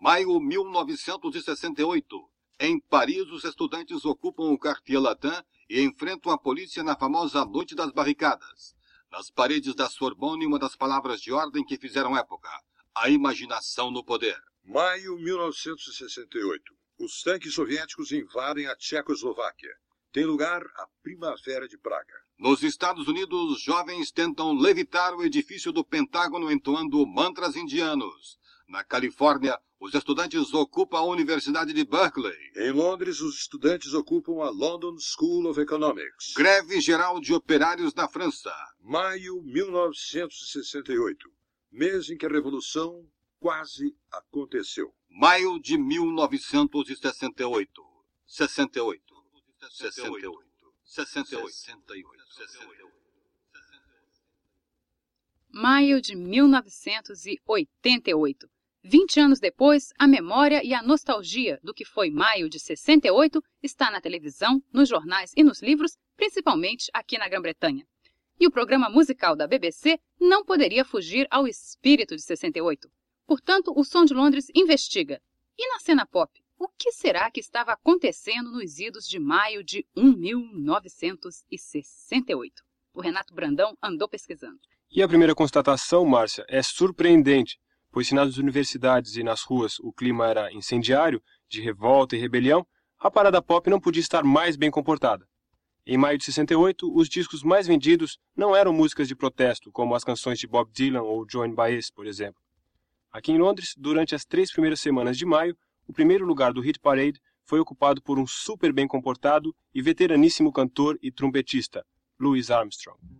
Maio 1968. Em Paris, os estudantes ocupam o Quartier Latin e enfrentam a polícia na famosa Noite das Barricadas. Nas paredes da Sorbonne, uma das palavras de ordem que fizeram época: a imaginação no poder. Maio 1968. Os tanques soviéticos invadem a Tchecoslováquia. Tem lugar a Primavera de Praga. Nos Estados Unidos, jovens tentam levitar o edifício do Pentágono entoando mantras indianos. Na Califórnia, os estudantes ocupam a Universidade de Berkeley. Em Londres, os estudantes ocupam a London School of Economics. Greve geral de operários na França. Maio 1968. Mês em que a Revolução quase aconteceu. Maio de 1968. 68. 68. 68. 68. Maio de 1988. 20 anos depois, a memória e a nostalgia do que foi maio de 68 está na televisão, nos jornais e nos livros, principalmente aqui na Grã-Bretanha. E o programa musical da BBC não poderia fugir ao espírito de 68. Portanto, o Som de Londres investiga. E na cena pop, o que será que estava acontecendo nos idos de maio de 1968? O Renato Brandão andou pesquisando. E a primeira constatação, Márcia, é surpreendente pois se nas universidades e nas ruas o clima era incendiário, de revolta e rebelião, a parada pop não podia estar mais bem comportada. Em maio de 68, os discos mais vendidos não eram músicas de protesto, como as canções de Bob Dylan ou Joan Baez, por exemplo. Aqui em Londres, durante as três primeiras semanas de maio, o primeiro lugar do Hit Parade foi ocupado por um super bem comportado e veteraníssimo cantor e trompetista, Louis Armstrong.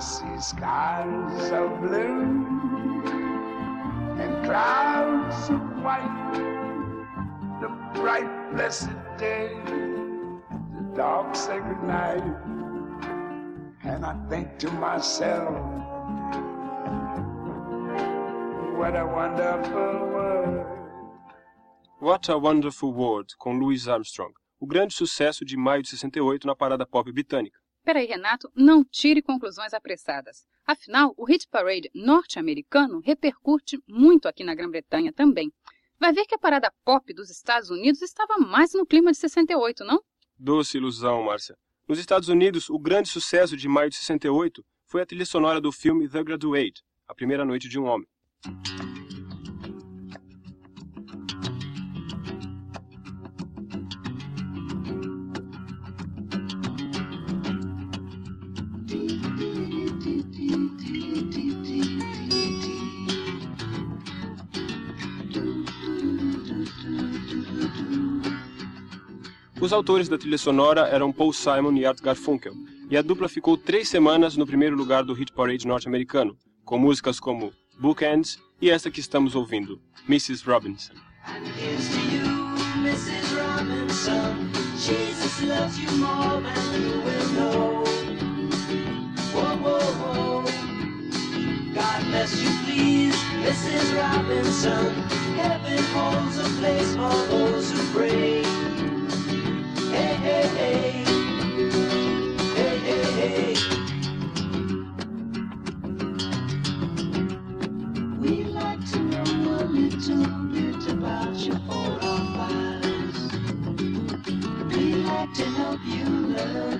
See skies of blue and clouds of white, the bright, blessed day, the dark, sacred night. And I think to myself, what a wonderful world. What a Wonderful World, com Louis Armstrong, o grande sucesso de maio de 68 na parada pop britânica. Peraí, Renato, não tire conclusões apressadas. Afinal, o Hit Parade norte-americano repercute muito aqui na Grã-Bretanha também. Vai ver que a parada pop dos Estados Unidos estava mais no clima de 68, não? Doce ilusão, Márcia. Nos Estados Unidos, o grande sucesso de maio de 68 foi a trilha sonora do filme The Graduate, A Primeira Noite de um Homem. Os autores da trilha sonora eram Paul Simon e Art Garfunkel, e a dupla ficou três semanas no primeiro lugar do Hit Parade norte-americano, com músicas como Bookends e esta que estamos ouvindo, Mrs. Robinson. Mrs. Robinson. Heaven holds a place for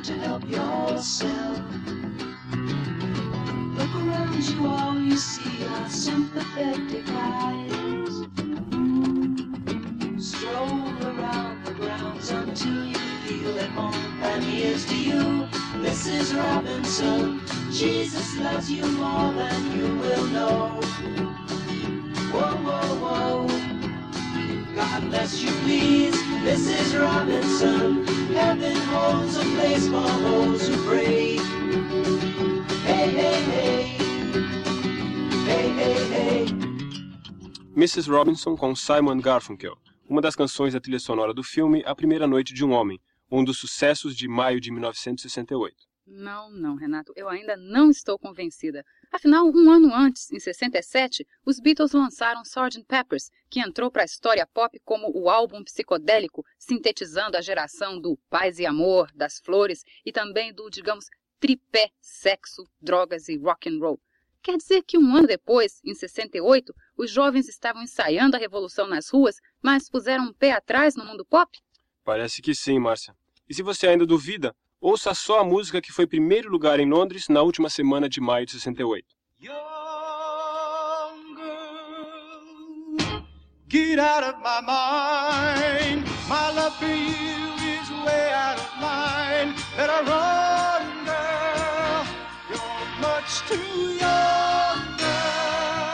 to help yourself. Look around you, all you see are sympathetic eyes. Stroll around the grounds until you feel at home. And here's to you, Mrs. Robinson. Jesus loves you more than you will know. Whoa, whoa, whoa. God bless you, please, Mrs. Robinson. Heaven holds a place for those who pray. Hey, hey, hey. Hey, hey, hey. Mrs. Robinson com Simon Garfunkel, uma das canções da trilha sonora do filme A Primeira Noite de um Homem, um dos sucessos de maio de 1968. Não, não, Renato, eu ainda não estou convencida. Afinal, um ano antes, em 67, os Beatles lançaram Sgt. Peppers, que entrou para a história pop como o álbum psicodélico, sintetizando a geração do paz e amor, das flores e também do, digamos, tripé sexo, drogas e rock and roll. Quer dizer que um ano depois, em 68, os jovens estavam ensaiando a revolução nas ruas, mas puseram um pé atrás no mundo pop? Parece que sim, Márcia. E se você ainda duvida, ouça só a música que foi primeiro lugar em Londres na última semana de maio de 68. Young girl, get out of my mind. My love for you is way out of line. Better run, girl. You're much too young, girl.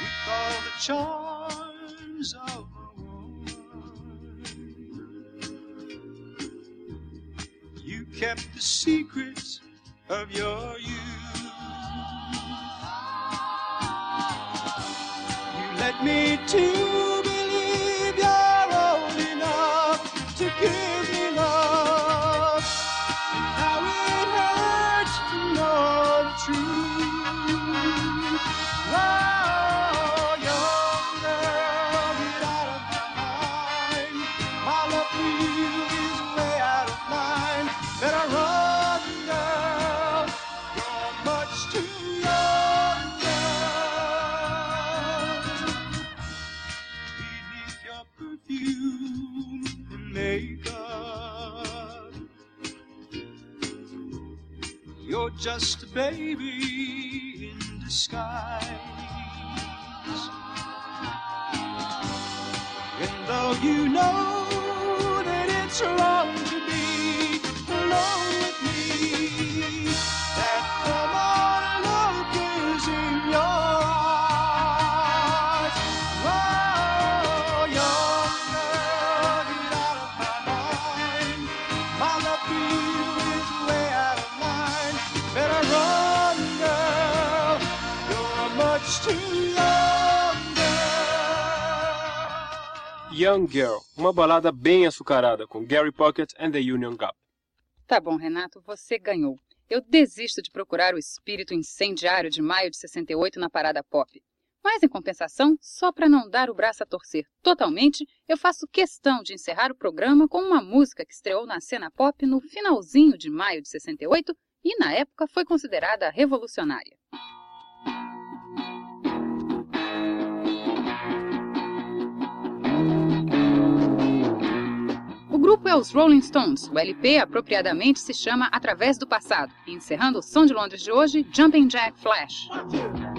With all the charms kept the secrets of your youth. You led me to and you're just a baby in disguise. And though you know that it's wrong young, girl. Uma balada bem açucarada com Gary Pocket and the Union Gap. Tá bom, Renato, você ganhou. Eu desisto de procurar o espírito incendiário de maio de 68 na parada pop. Mas, em compensação, só para não dar o braço a torcer totalmente, eu faço questão de encerrar o programa com uma música que estreou na cena pop no finalzinho de maio de 68 e, na época, foi considerada revolucionária. Grupo é os Rolling Stones. O LP apropriadamente se chama Através do Passado. E encerrando o Som de Londres de hoje, Jumping Jack Flash. One, two.